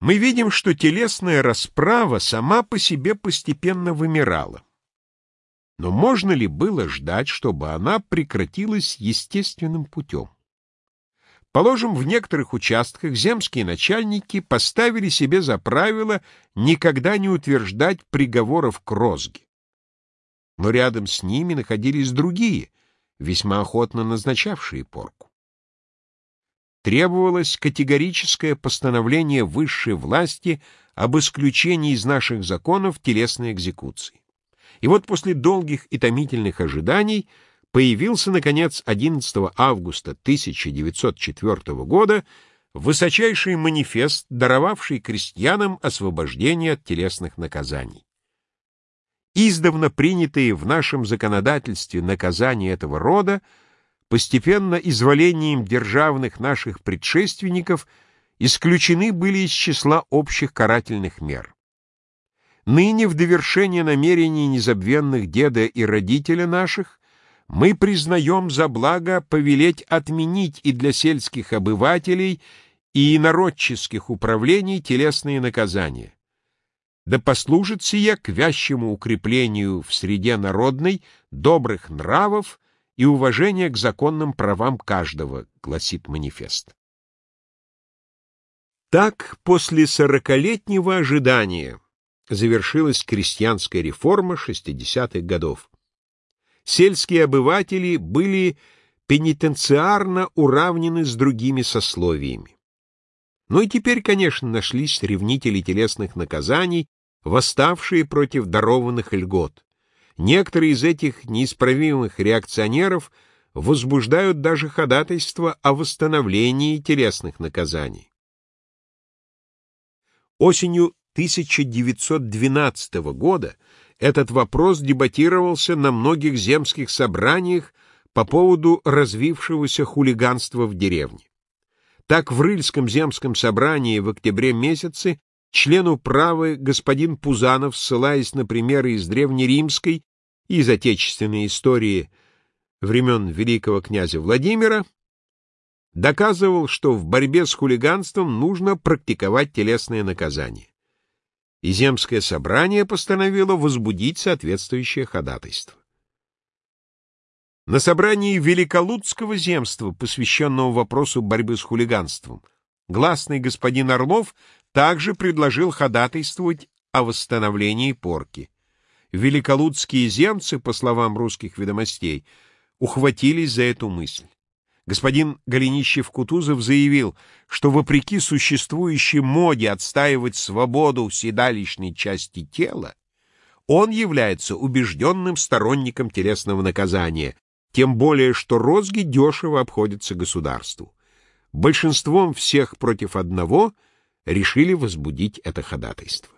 Мы видим, что телесная расправа сама по себе постепенно вымирала. Но можно ли было ждать, чтобы она прекратилась естественным путем? Положим, в некоторых участках земские начальники поставили себе за правило никогда не утверждать приговоров к розге. Но рядом с ними находились другие, весьма охотно назначавшие порку. Требовалось категорическое постановление высшей власти об исключении из наших законов телесной экзекуции. И вот после долгих и томительных ожиданий появился, наконец, 11 августа 1904 года высочайший манифест, даровавший крестьянам освобождение от телесных наказаний. Издавна принятые в нашем законодательстве наказания этого рода постепенно изволением державных наших предшественников исключены были из числа общих карательных мер. Ныне в довершение намерений незабвенных деда и родителя наших мы признаем за благо повелеть отменить и для сельских обывателей и народческих управлений телесные наказания. Да послужит сие к вящему укреплению в среде народной добрых нравов и уважения к законным правам каждого, гласит манифест. Так, после сорокалетнего ожидания завершилась крестьянская реформа 60-х годов. Сельские обыватели были пенитенциарно уравнены с другими сословиями. Но и теперь, конечно, нашлись ревнители телесных наказаний, восставшие против дарованных льгот. Некоторые из этих неисправимых реакционеров возбуждают даже ходатайство о восстановлении телесных наказаний. Осенью 1912 года этот вопрос дебатировался на многих земских собраниях по поводу развившегося хулиганства в деревне. Так в Рыльском земском собрании в октябре месяце члену правы господин Пузанов, ссылаясь на примеры из древнеримской из отечественной истории времен великого князя Владимира, доказывал, что в борьбе с хулиганством нужно практиковать телесное наказание и земское собрание постановило возбудить соответствующее ходатайство. На собрании Великолудского земства, посвященного вопросу борьбы с хулиганством, гласный господин Орлов также предложил ходатайствовать о восстановлении порки. Великолудские земцы, по словам русских ведомостей, ухватились за эту мысль. Господин Голенищев-Кутузов заявил, что вопреки существующей моде отстаивать свободу седалищной части тела, он является убежденным сторонником телесного наказания, тем более что розги дешево обходятся государству. Большинством всех против одного решили возбудить это ходатайство.